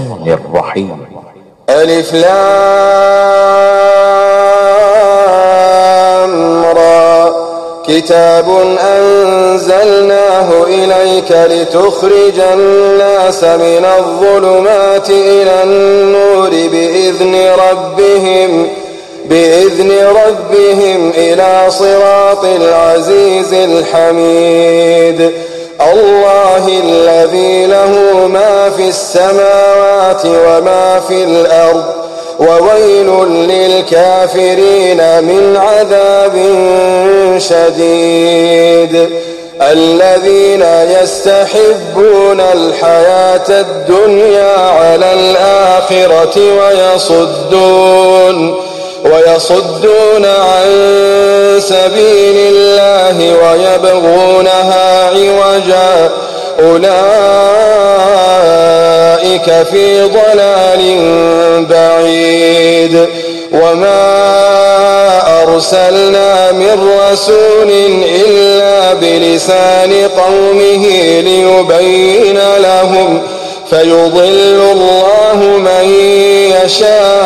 الرحيم. ألف لام را. كتاب أنزلناه إليك لتخرج الناس من الظلمات إلى النور بإذن ربهم بإذن ربهم إلى صراط العزيز الحميد. الله الذي له ما في السماوات وما في الأرض وويل للكافرين من عذاب شديد. الذين يستحبون الحياة الدنيا على الآخرة ويصدون. ويصدون عن سبيل الله ويبغونها عوجا. أولئك في ضلال بعيد. وما أرسلنا من رسول إلا بلسان قومه ليبين لهم. فيضل الله من يشاء.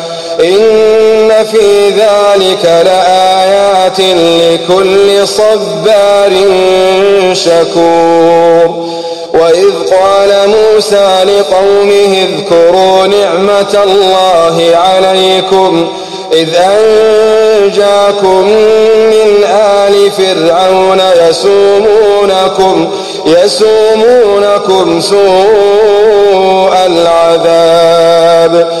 إن في ذلك لآيات لكل صبار شكور. وإذ قال موسى لقومه اذكروا نعمة الله عليكم إذ أنجاكم من آل فرعون يسومونكم يسومونكم سوء العذاب.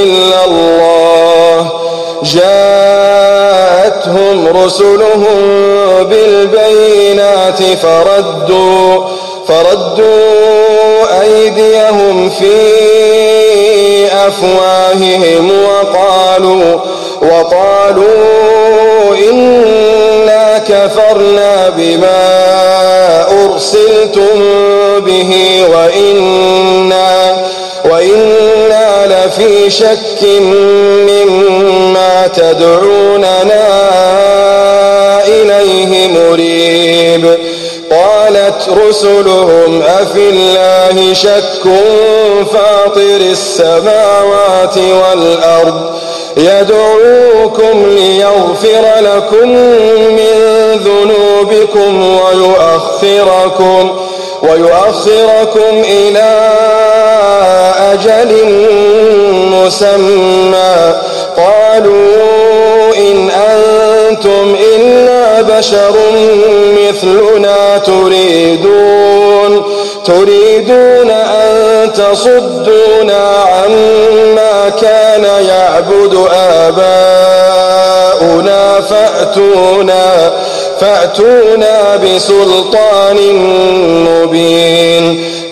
رسلهم بالبينات فردوا فردوا أيديهم في أفواههم وقالوا وقالوا إنا كفرنا بما أرسلتم به وإنا وإنا لفي شك مما تدعوننا رسلهم أفي الله شك فاطر السماوات والأرض. يدعوكم ليغفر لكم من ذنوبكم ويؤخركم ويؤخركم إلى أجل مسمى. قالوا إن أنتم إلا بشر مثلنا تريدون تريدون أن تصدونا عما كان يعبد آباؤنا فأتونا فأتونا بسلطان مبين.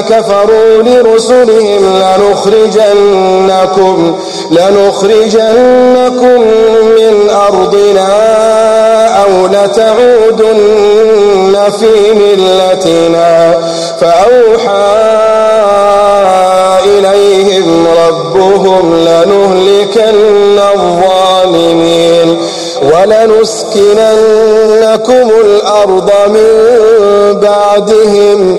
كفروا لرسلهم لنخرجنكم لنخرجنكم من أرضنا أو لتعودن في ملتنا. فأوحى إليهم ربهم لنهلكن الظالمين ولنسكننكم الأرض من بعدهم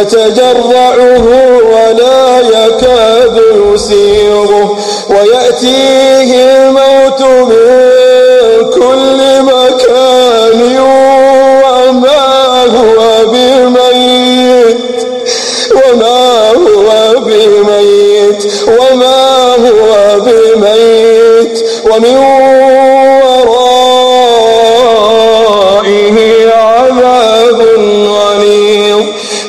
يتجرعه ولا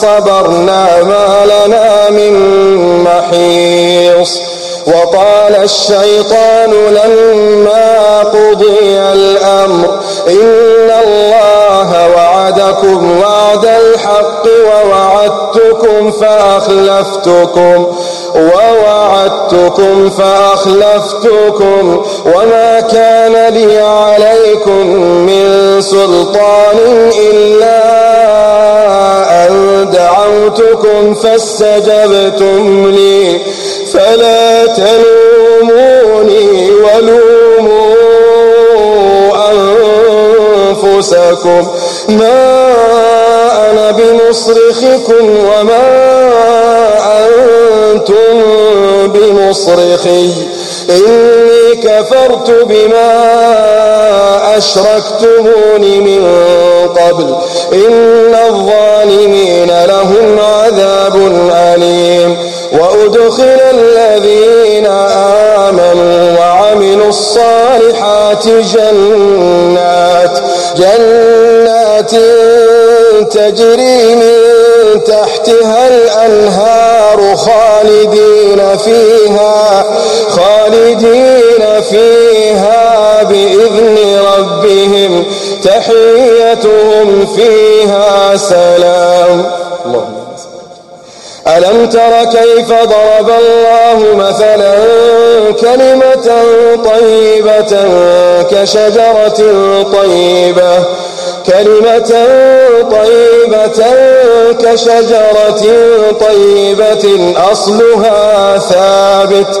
صبرنا ما لنا من محيص وقال الشيطان لما قضي الأمر إن الله وعدكم وعد الحق ووعدتكم فأخلفتكم ووعدتكم فأخلفتكم وما كان لي عليكم من سلطان إلا دعوتكم فاستجبتم لي فلا تلوموني ولوموا أنفسكم. ما أنا بمصرخكم وما أنتم بمصرخي. إني كفرت بما أشركتمون من قبل إن الظالمين لهم عذاب أليم وأدخل الذين آمنوا وعملوا الصالحات جنات جنات تجري من تحتها الأنهار خالدين فيها خالدين فيها تحيتهم فيها سلام. الله ألم تر كيف ضرب الله مثلا كلمة طيبة كشجرة طيبة كلمة طيبة كشجرة طيبة أصلها ثابت.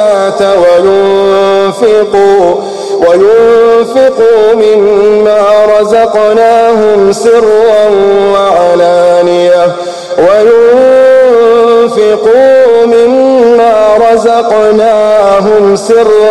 رزقناهم سرا وعلانية وينفقوا مما رزقناهم سرا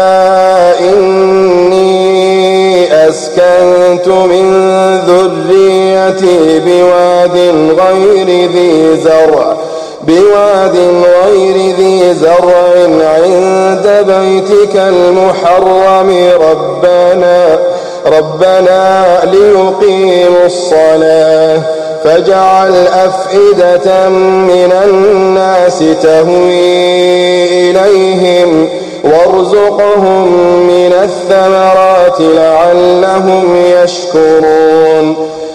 ذريتي بواد غير ذي زرع بواد غير ذي زرع عند بيتك المحرم. ربنا ربنا ليقيموا الصلاة فاجعل أفئدة من الناس تهوي إليهم وارزقهم من الثمرات لعلهم يشكرون.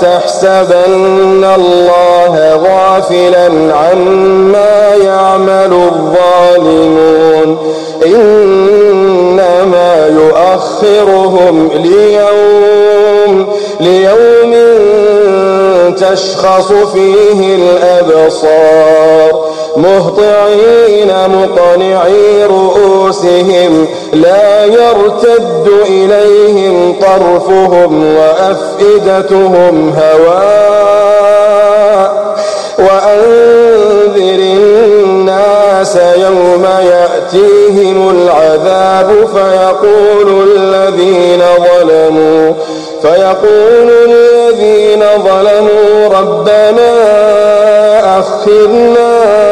تحسبن الله غافلا عما يعمل الظالمون. إنما يؤخرهم ليوم ليوم تشخص فيه الأبصار. مهطعين مقنعي رؤوسهم لا يرتد إليهم طرفهم وأفئدتهم هواء. وأنذر الناس يوم يأتيهم العذاب فيقول الذين ظلموا فيقول الذين ظلموا ربنا أخرنا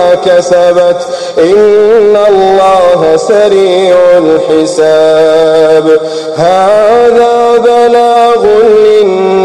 كسبت. إن الله سريع الحساب. هذا بلاغ للناس